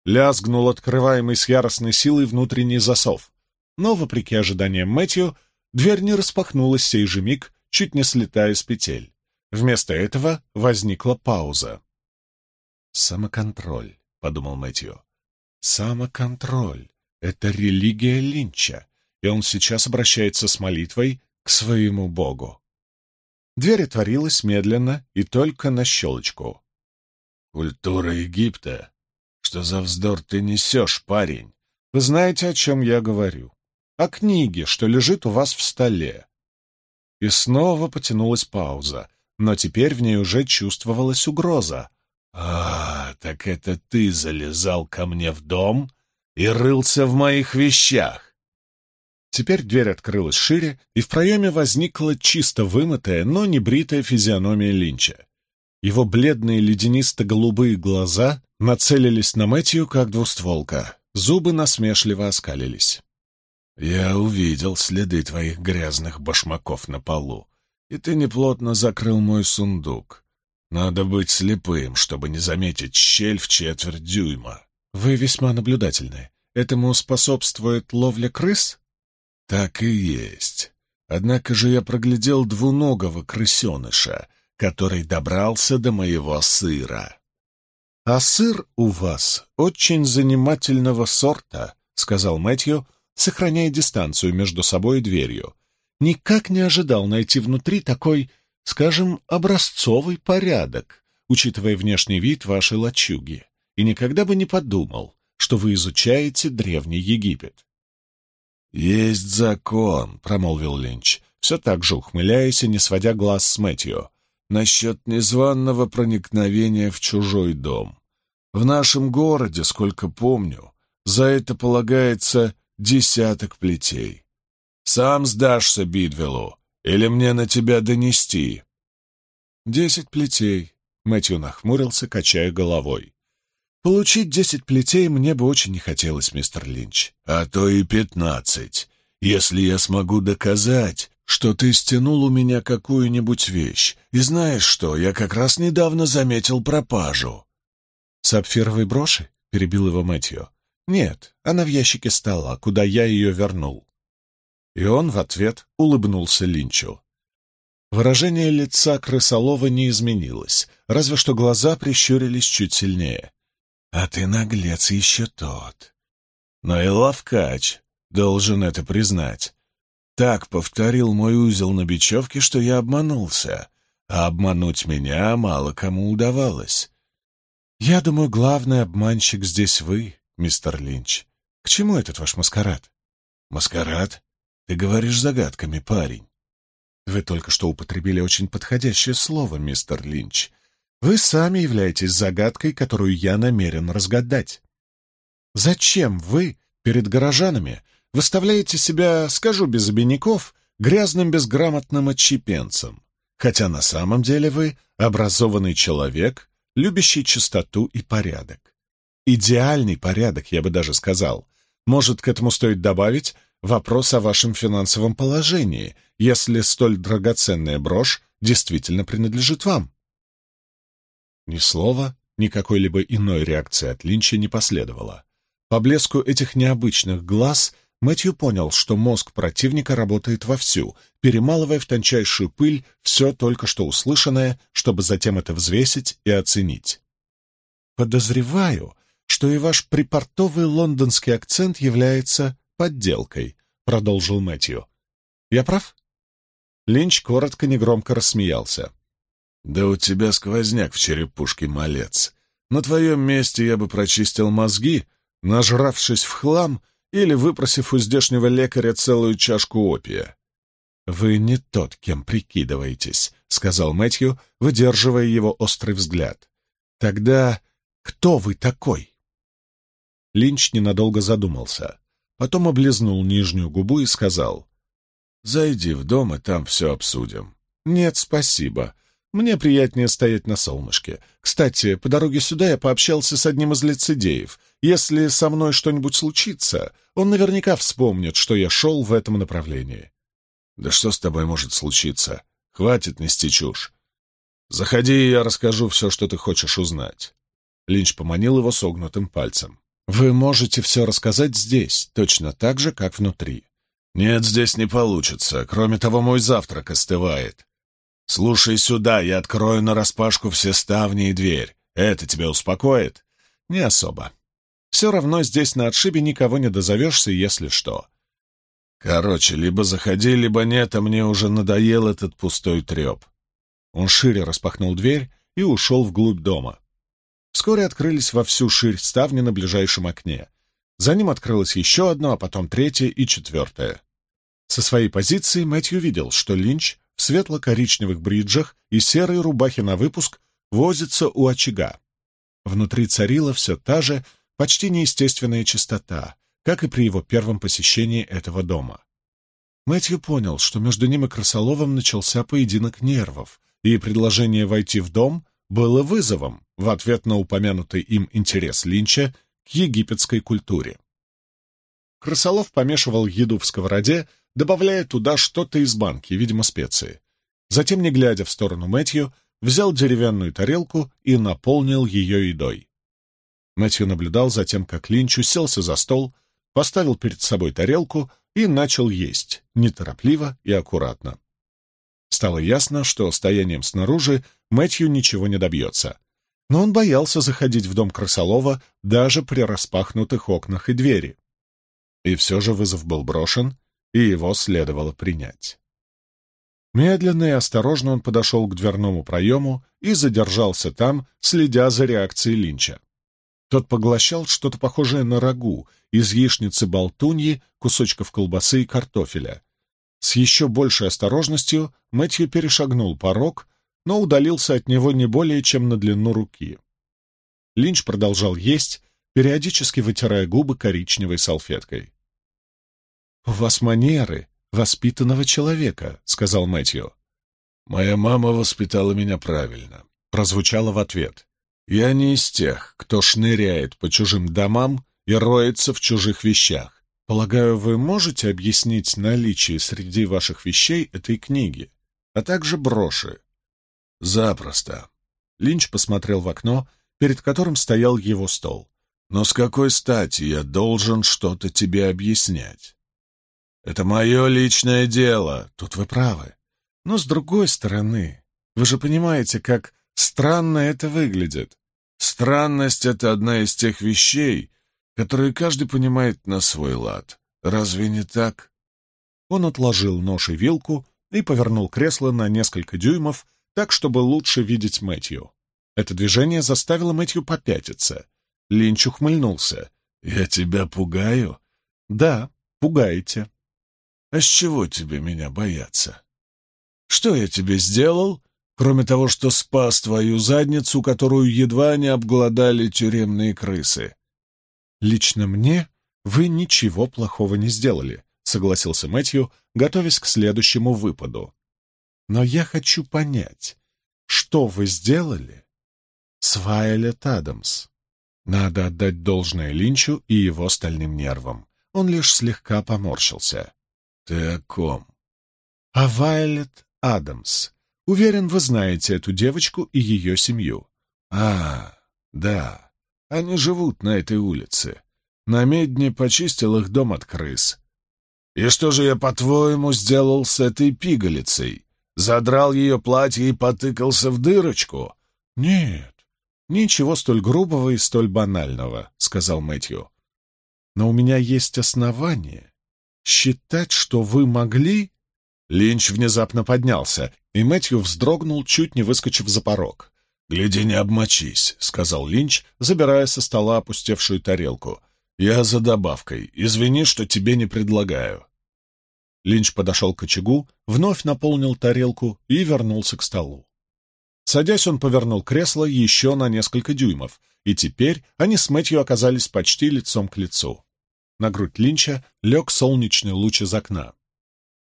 Лязгнул открываемый с яростной силой внутренний засов, но, вопреки ожиданиям Мэтью, дверь не распахнулась сей же миг, чуть не слетая с петель. Вместо этого возникла пауза. «Самоконтроль», — подумал Мэтью. «Самоконтроль — это религия Линча, и он сейчас обращается с молитвой к своему богу». Дверь отворилась медленно и только на щелочку. «Культура Египта? Что за вздор ты несешь, парень?» «Вы знаете, о чем я говорю. О книге, что лежит у вас в столе. И снова потянулась пауза, но теперь в ней уже чувствовалась угроза. «А, так это ты залезал ко мне в дом и рылся в моих вещах!» Теперь дверь открылась шире, и в проеме возникла чисто вымытая, но не бритая физиономия Линча. Его бледные леденисто-голубые глаза нацелились на Мэтью, как двустволка. Зубы насмешливо оскалились. «Я увидел следы твоих грязных башмаков на полу, и ты неплотно закрыл мой сундук. Надо быть слепым, чтобы не заметить щель в четверть дюйма». «Вы весьма наблюдательны. Этому способствует ловля крыс?» «Так и есть. Однако же я проглядел двуногого крысеныша, который добрался до моего сыра». «А сыр у вас очень занимательного сорта», — сказал Мэтью, — сохраняя дистанцию между собой и дверью. Никак не ожидал найти внутри такой, скажем, образцовый порядок, учитывая внешний вид вашей лачуги, и никогда бы не подумал, что вы изучаете Древний Египет. «Есть закон», — промолвил Линч, все так же ухмыляясь и не сводя глаз с Мэтью, насчет незваного проникновения в чужой дом. В нашем городе, сколько помню, за это полагается десяток плетей. Сам сдашься Бидвеллу, или мне на тебя донести?» «Десять плетей», — Мэтью нахмурился, качая головой. «Получить десять плетей мне бы очень не хотелось, мистер Линч». «А то и пятнадцать, если я смогу доказать, что ты стянул у меня какую-нибудь вещь. И знаешь что, я как раз недавно заметил пропажу». «Сапфировой броши?» — перебил его Мэтью. «Нет, она в ящике стола, куда я ее вернул». И он в ответ улыбнулся Линчу. Выражение лица крысолова не изменилось, разве что глаза прищурились чуть сильнее. «А ты наглец еще тот. Но и ловкач, должен это признать. Так повторил мой узел на бечевке, что я обманулся, а обмануть меня мало кому удавалось. Я думаю, главный обманщик здесь вы, мистер Линч. К чему этот ваш маскарад?» «Маскарад? Ты говоришь загадками, парень. Вы только что употребили очень подходящее слово, мистер Линч. Вы сами являетесь загадкой, которую я намерен разгадать. Зачем вы перед горожанами выставляете себя, скажу без обиняков, грязным безграмотным отщепенцем, хотя на самом деле вы образованный человек, любящий чистоту и порядок? Идеальный порядок, я бы даже сказал. Может, к этому стоит добавить вопрос о вашем финансовом положении, если столь драгоценная брошь действительно принадлежит вам. Ни слова, ни какой-либо иной реакции от Линча не последовало. По блеску этих необычных глаз Мэтью понял, что мозг противника работает вовсю, перемалывая в тончайшую пыль все только что услышанное, чтобы затем это взвесить и оценить. «Подозреваю, что и ваш припортовый лондонский акцент является подделкой», — продолжил Мэтью. «Я прав?» Линч коротко, негромко рассмеялся. «Да у тебя сквозняк в черепушке, малец. На твоем месте я бы прочистил мозги, нажравшись в хлам или выпросив у здешнего лекаря целую чашку опия». «Вы не тот, кем прикидываетесь», — сказал Мэтью, выдерживая его острый взгляд. «Тогда кто вы такой?» Линч ненадолго задумался. Потом облизнул нижнюю губу и сказал. «Зайди в дом, и там все обсудим». «Нет, спасибо. Мне приятнее стоять на солнышке. Кстати, по дороге сюда я пообщался с одним из лицедеев. Если со мной что-нибудь случится, он наверняка вспомнит, что я шел в этом направлении». «Да что с тобой может случиться? Хватит нести чушь. Заходи, и я расскажу все, что ты хочешь узнать». Линч поманил его согнутым пальцем. Вы можете все рассказать здесь, точно так же, как внутри. Нет, здесь не получится. Кроме того, мой завтрак остывает. Слушай сюда, я открою нараспашку все ставни и дверь. Это тебя успокоит? Не особо. Все равно здесь на отшибе никого не дозовешься, если что. Короче, либо заходи, либо нет, а мне уже надоел этот пустой треп. Он шире распахнул дверь и ушел вглубь дома. Вскоре открылись во всю ширь ставни на ближайшем окне. За ним открылось еще одно, а потом третье и четвертое. Со своей позиции Мэтью видел, что Линч светло-коричневых бриджах и серой рубахе на выпуск возится у очага. Внутри царила все та же, почти неестественная чистота, как и при его первом посещении этого дома. Мэтью понял, что между ним и Красоловым начался поединок нервов, и предложение войти в дом было вызовом в ответ на упомянутый им интерес Линча к египетской культуре. Крысолов помешивал еду в сковороде, добавляя туда что-то из банки, видимо, специи. Затем, не глядя в сторону Мэтью, взял деревянную тарелку и наполнил ее едой. Мэтью наблюдал за тем, как Линч уселся за стол, поставил перед собой тарелку и начал есть, неторопливо и аккуратно. Стало ясно, что стоянием снаружи Мэтью ничего не добьется. Но он боялся заходить в дом Красолова даже при распахнутых окнах и двери. И все же вызов был брошен, и его следовало принять. Медленно и осторожно он подошел к дверному проему и задержался там, следя за реакцией Линча. Тот поглощал что-то похожее на рагу из яичницы болтуньи, кусочков колбасы и картофеля. С еще большей осторожностью Мэтью перешагнул порог, но удалился от него не более чем на длину руки. Линч продолжал есть, периодически вытирая губы коричневой салфеткой. «У вас манеры воспитанного человека», — сказал Мэтью. «Моя мама воспитала меня правильно», — прозвучало в ответ. «Я не из тех, кто шныряет по чужим домам и роется в чужих вещах. Полагаю, вы можете объяснить наличие среди ваших вещей этой книги, а также броши?» «Запросто». Линч посмотрел в окно, перед которым стоял его стол. «Но с какой стати я должен что-то тебе объяснять?» «Это мое личное дело, тут вы правы. Но с другой стороны, вы же понимаете, как странно это выглядит. Странность — это одна из тех вещей, которые каждый понимает на свой лад. Разве не так?» Он отложил нож и вилку и повернул кресло на несколько дюймов, так, чтобы лучше видеть Мэтью. Это движение заставило Мэтью попятиться. Линч ухмыльнулся. «Я тебя пугаю?» «Да, пугаете». «А с чего тебе меня бояться? Что я тебе сделал, кроме того, что спас твою задницу, которую едва не обглодали тюремные крысы?» «Лично мне вы ничего плохого не сделали», — согласился Мэтью, готовясь к следующему выпаду. «Но я хочу понять, что вы сделали с Вайолет Адамс?» Надо отдать должное Линчу и его стальным нервам. Он лишь слегка поморщился. «Ты о ком?» «О Вайолет Адамс. Уверен, вы знаете эту девочку и ее семью». «А, да. Они живут на этой улице. На медне почистил их дом от крыс. И что же я, по-твоему, сделал с этой пигалицей? Задрал ее платье и потыкался в дырочку?» «Нет, ничего столь грубого и столь банального», — сказал Мэтью. «Но у меня есть основания считать, что вы могли...» Линч внезапно поднялся, и Мэтью вздрогнул, чуть не выскочив за порог. «Гляди, не обмочись», — сказал Линч, забирая со стола опустевшую тарелку. «Я за добавкой. Извини, что тебе не предлагаю». Линч подошел к очагу, вновь наполнил тарелку и вернулся к столу. Садясь, он повернул кресло еще на несколько дюймов, и теперь они с Мэтью оказались почти лицом к лицу. На грудь Линча лег солнечный луч из окна.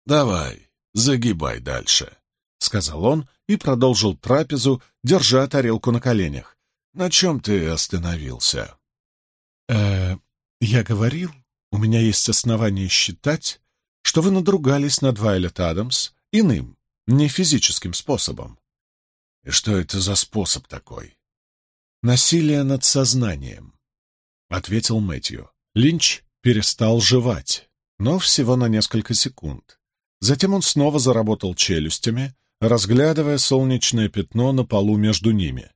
«Давай, загибай дальше», — сказал он и продолжил трапезу, держа тарелку на коленях. «На чем ты остановился?» «Э, я говорил, у меня есть основания считать, что вы надругались над Вайлет Адамс иным, не физическим способом. И что это за способ такой? Насилие над сознанием, — ответил Мэтью. Линч перестал жевать, но всего на несколько секунд. Затем он снова заработал челюстями, разглядывая солнечное пятно на полу между ними.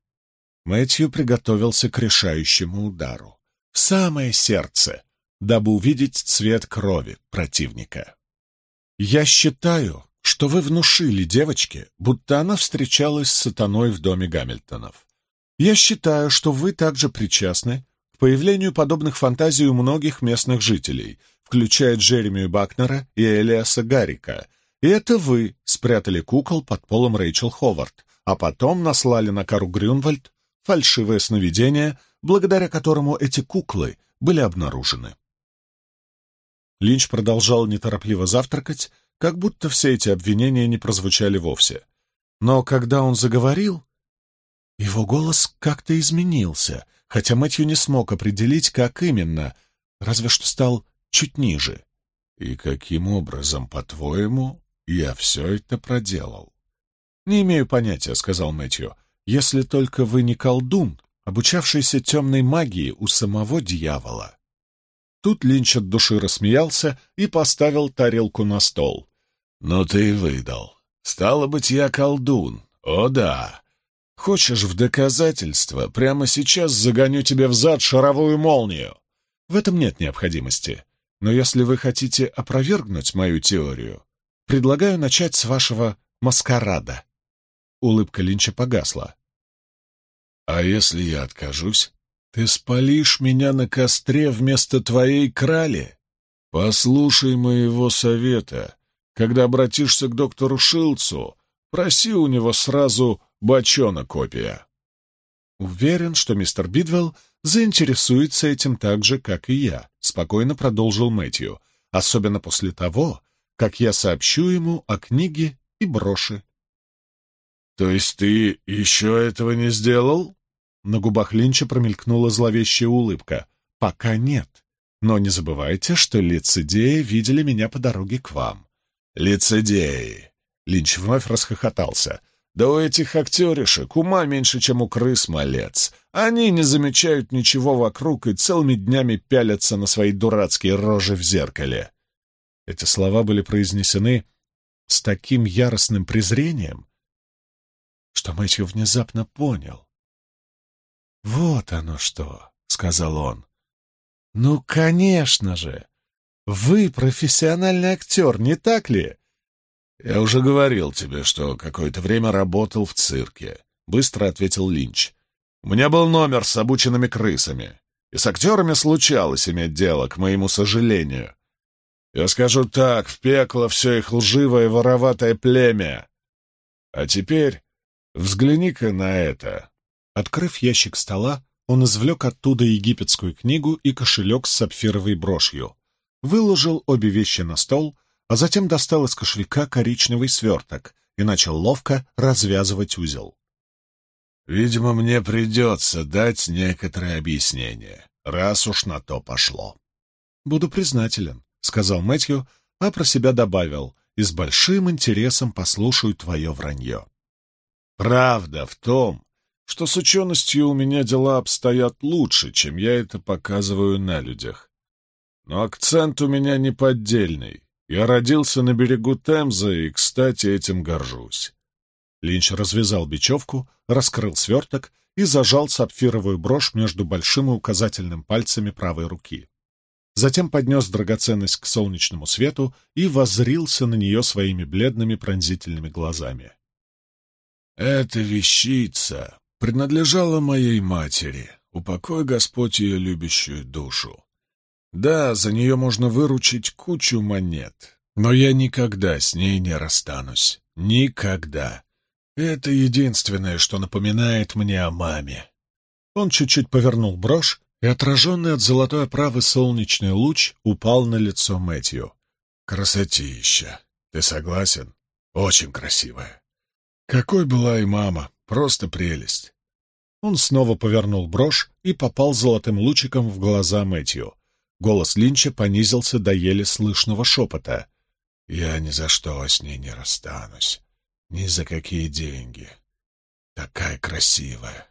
Мэтью приготовился к решающему удару. В самое сердце, дабы увидеть цвет крови противника. «Я считаю, что вы внушили девочке, будто она встречалась с сатаной в доме Гамильтонов. Я считаю, что вы также причастны к появлению подобных фантазий у многих местных жителей, включая Джеремию Бакнера и Элиаса Гаррика, и это вы спрятали кукол под полом Рэйчел Ховард, а потом наслали на Кару Грюнвальд фальшивое сновидение, благодаря которому эти куклы были обнаружены. Линч продолжал неторопливо завтракать, как будто все эти обвинения не прозвучали вовсе. Но когда он заговорил, его голос как-то изменился, хотя Мэтью не смог определить, как именно, разве что стал чуть ниже. «И каким образом, по-твоему, я все это проделал?» «Не имею понятия», — сказал Мэтью, — «если только вы не колдун, обучавшийся темной магии у самого дьявола». Тут Линч от души рассмеялся и поставил тарелку на стол. «Ну ты и выдал. Стало быть, я колдун. О да. Хочешь в доказательство? Прямо сейчас загоню тебе в зад шаровую молнию». «В этом нет необходимости. Но если вы хотите опровергнуть мою теорию, предлагаю начать с вашего маскарада». Улыбка Линча погасла. «А если я откажусь?» Ты спалишь меня на костре вместо твоей крали? Послушай моего совета. Когда обратишься к доктору Шилцу, проси у него сразу бочона копия. Уверен, что мистер Бидвелл заинтересуется этим так же, как и я, спокойно продолжил Мэтью, особенно после того, как я сообщу ему о книге и броши. То есть ты еще этого не сделал? На губах Линча промелькнула зловещая улыбка. Пока нет. Но не забывайте, что лицедеи видели меня по дороге к вам. Лицедеи! Линч вновь расхохотался. Да у этих актеришек ума меньше, чем у крыс, малец. Они не замечают ничего вокруг и целыми днями пялятся на свои дурацкие рожи в зеркале. Эти слова были произнесены с таким яростным презрением, что Мэтью внезапно понял. «Вот оно что!» — сказал он. «Ну, конечно же! Вы профессиональный актер, не так ли? «Я уже говорил тебе, что какое-то время работал в цирке», — быстро ответил Линч. «У меня был номер с обученными крысами, и с актерами случалось иметь дело, к моему сожалению. Я скажу так, в пекло все их лживое вороватое племя. А теперь взгляни-ка на это». Открыв ящик стола, он извлек оттуда египетскую книгу и кошелек с сапфировой брошью, выложил обе вещи на стол — а затем достал из кошелька коричневый сверток и начал ловко развязывать узел. «Видимо, мне придется дать некоторое объяснение, раз уж на то пошло». «Буду признателен», — сказал Мэтью, а про себя добавил, «и с большим интересом послушаю твое вранье». «Правда в том, что с ученостью у меня дела обстоят лучше, чем я это показываю на людях. Но акцент у меня не поддельный. Я родился на берегу Темзы и, кстати, этим горжусь. Линч развязал бечевку, раскрыл сверток и зажал сапфировую брошь между большим и указательным пальцами правой руки. Затем поднес драгоценность к солнечному свету и воззрился на нее своими бледными пронзительными глазами. «Эта вещица принадлежала моей матери, упокой Господь ее любящую душу. Да, за нее можно выручить кучу монет, но я никогда с ней не расстанусь. Никогда. Это единственное, что напоминает мне о маме. Он чуть-чуть повернул брошь, и отраженный от золотой оправы солнечный луч упал на лицо Мэтью. Красотища. Ты согласен? Очень красивая. Какой была и мама. Просто прелесть. Он снова повернул брошь и попал золотым лучиком в глаза Мэтью. Голос Линча понизился до еле слышного шепота. «Я ни за что с ней не расстанусь. Ни за какие деньги. Такая красивая.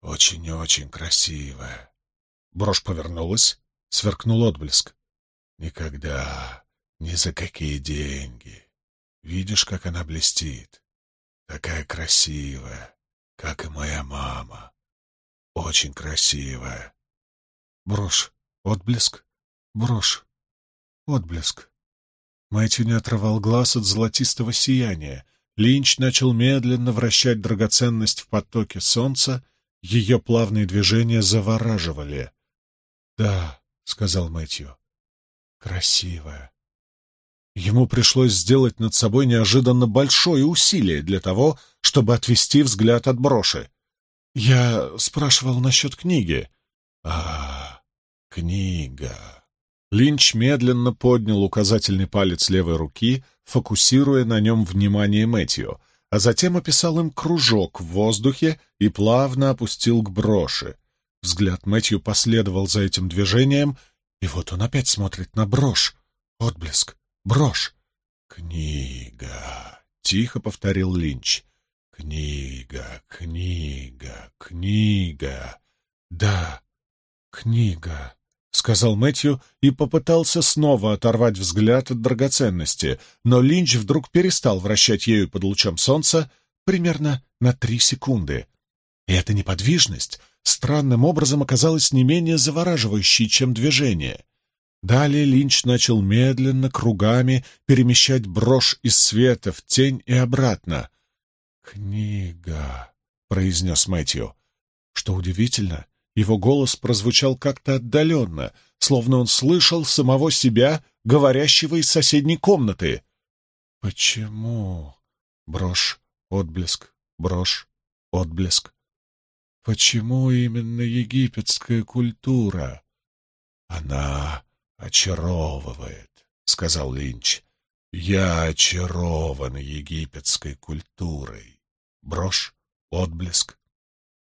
Очень и очень красивая». Брошь повернулась, сверкнул отблеск. «Никогда, ни за какие деньги. Видишь, как она блестит? Такая красивая, как и моя мама. Очень красивая». Брошь Отблеск, брошь, отблеск. Мэтью не отрывал глаз от золотистого сияния. Линч начал медленно вращать драгоценность в потоке солнца, ее плавные движения завораживали. «Да», — сказал Мэтью, — «красивая». Ему пришлось сделать над собой неожиданно большое усилие для того, чтобы отвести взгляд от броши. «Я спрашивал насчет книги». «А, Книга. Линч медленно поднял указательный палец левой руки, фокусируя на нем внимание Мэтью, а затем описал им кружок в воздухе и плавно опустил к броши. Взгляд Мэтью последовал за этим движением, и вот он опять смотрит на брошь. Отблеск. Брошь. «Книга», — тихо повторил Линч. «Книга, книга, книга». «Да, книга». — сказал Мэтью и попытался снова оторвать взгляд от драгоценности, но Линч вдруг перестал вращать ею под лучом солнца примерно на три секунды. И эта неподвижность странным образом оказалась не менее завораживающей, чем движение. Далее Линч начал медленно, кругами, перемещать брошь из света в тень и обратно. «Книга», — произнес Мэтью. Что удивительно, Его голос прозвучал как-то отдаленно, словно он слышал самого себя, говорящего из соседней комнаты. «Почему?» — брошь, отблеск, брошь, отблеск. «Почему именно египетская культура?» «Она очаровывает», — сказал Линч. «Я очарован египетской культурой. Брошь, отблеск.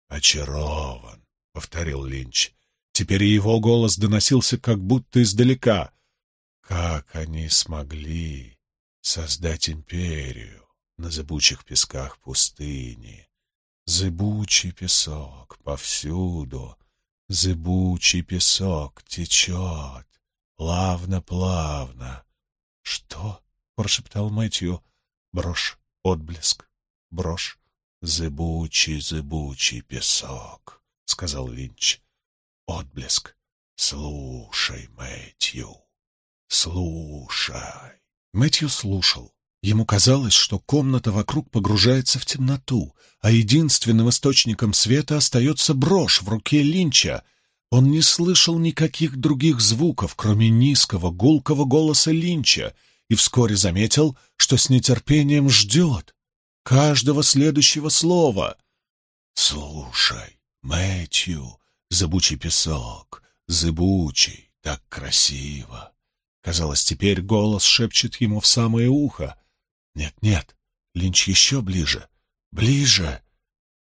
Очарован», — повторил Линч. Теперь его голос доносился как будто издалека. «Как они смогли создать империю на зыбучих песках пустыни? Зыбучий песок повсюду, зыбучий песок течет, плавно-плавно. «Что?» — прошептал Мэтью. «Брошь, отблеск, брошь, зыбучий, зыбучий песок», — сказал Линч. «Отблеск. Слушай, Мэтью, слушай». Мэтью слушал. Ему казалось, что комната вокруг погружается в темноту, а единственным источником света остается брошь в руке Линча — он не слышал никаких других звуков, кроме низкого, гулкого голоса Линча, и вскоре заметил, что с нетерпением ждет каждого следующего слова. «Слушай, Мэтью, зыбучий песок, зыбучий, так красиво!» Казалось, теперь голос шепчет ему в самое ухо. «Нет-нет, Линч еще ближе, ближе!»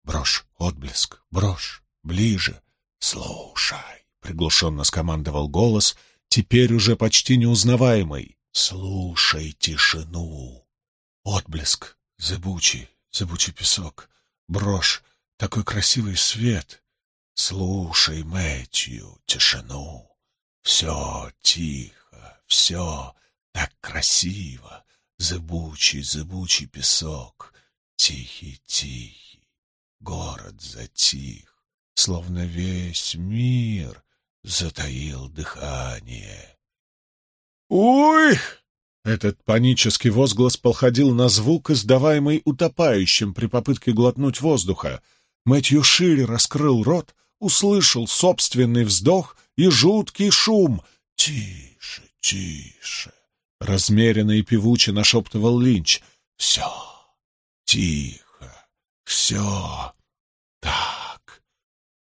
Брошь, отблеск, брошь, ближе. «Слушай», — приглушенно скомандовал голос, теперь уже почти неузнаваемый. «Слушай тишину». Отблеск, зыбучий, зыбучий песок, брошь, такой красивый свет. Слушай, Мэтью, тишину. Все тихо, все так красиво. Зыбучий, зыбучий песок, тихий-тихий. Город затих словно весь мир затаил дыхание. «Уй!» Этот панический возглас походил на звук, издаваемый утопающим при попытке глотнуть воздуха. Мэтью шире раскрыл рот, услышал собственный вздох и жуткий шум. «Тише, тише!» — размеренно и певуче нашептывал Линч. «Все тихо, все так».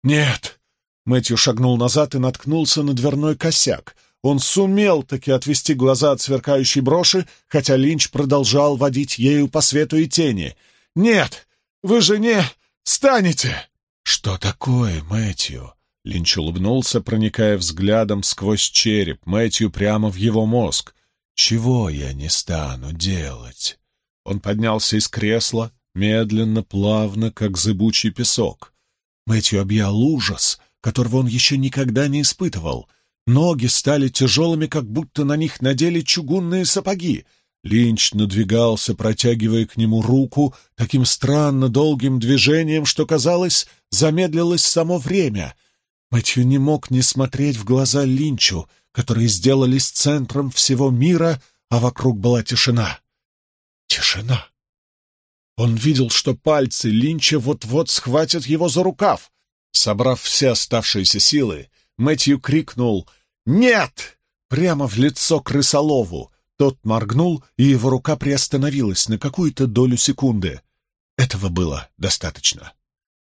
«Нет!» Мэтью шагнул назад и наткнулся на дверной косяк. Он сумел таки отвести глаза от сверкающей броши, хотя Линч продолжал водить ею по свету и тени. «Нет! Вы же не станете!» «Что такое, Мэтью?» Линч улыбнулся, проникая взглядом сквозь череп Мэтью прямо в его мозг. «Чего я не стану делать?» Он поднялся из кресла, медленно, плавно, как зыбучий песок. Мэтью объял ужас, которого он еще никогда не испытывал. Ноги стали тяжелыми, как будто на них надели чугунные сапоги. Линч надвигался, протягивая к нему руку таким странно долгим движением, что, казалось, замедлилось само время. Мэтью не мог не смотреть в глаза Линчу, которые сделались центром всего мира, а вокруг была тишина. Тишина. Он видел, что пальцы Линча вот-вот схватят его за рукав. Собрав все оставшиеся силы, Мэтью крикнул «Нет!» прямо в лицо крысолову. Тот моргнул, и его рука приостановилась на какую-то долю секунды. Этого было достаточно.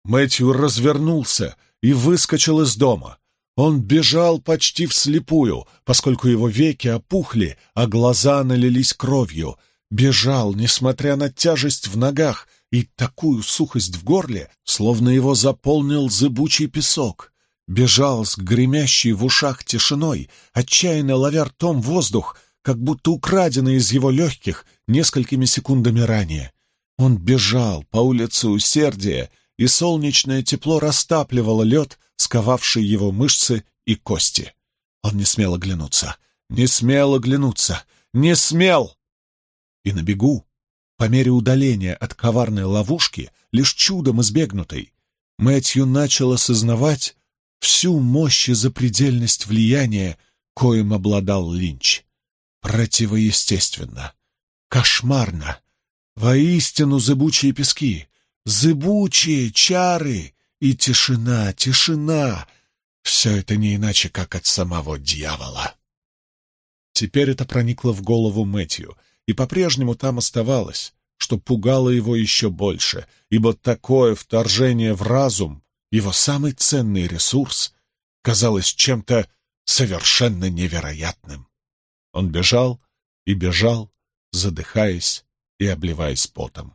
Мэтью развернулся и выскочил из дома. Он бежал почти вслепую, поскольку его веки опухли, а глаза налились кровью, Бежал, несмотря на тяжесть в ногах и такую сухость в горле, словно его заполнил зыбучий песок. Бежал с гремящей в ушах тишиной, отчаянно ловя ртом воздух, как будто украденный из его легких несколькими секундами ранее. Он бежал по улице усердия, и солнечное тепло растапливало лед, сковавший его мышцы и кости. Он не смел оглянуться, не смел оглянуться, не смел! и на бегу, по мере удаления от коварной ловушки, лишь чудом избегнутой, Мэтью начал осознавать всю мощь и запредельность влияния, коим обладал Линч. Противоестественно, кошмарно, воистину зыбучие пески, зыбучие чары И тишина, тишина! Все это не иначе, как от самого дьявола. Теперь это проникло в голову Мэтью, и по-прежнему там оставалось, что пугало его еще больше, ибо такое вторжение в разум, его самый ценный ресурс, казалось чем-то совершенно невероятным. Он бежал и бежал, задыхаясь и обливаясь потом.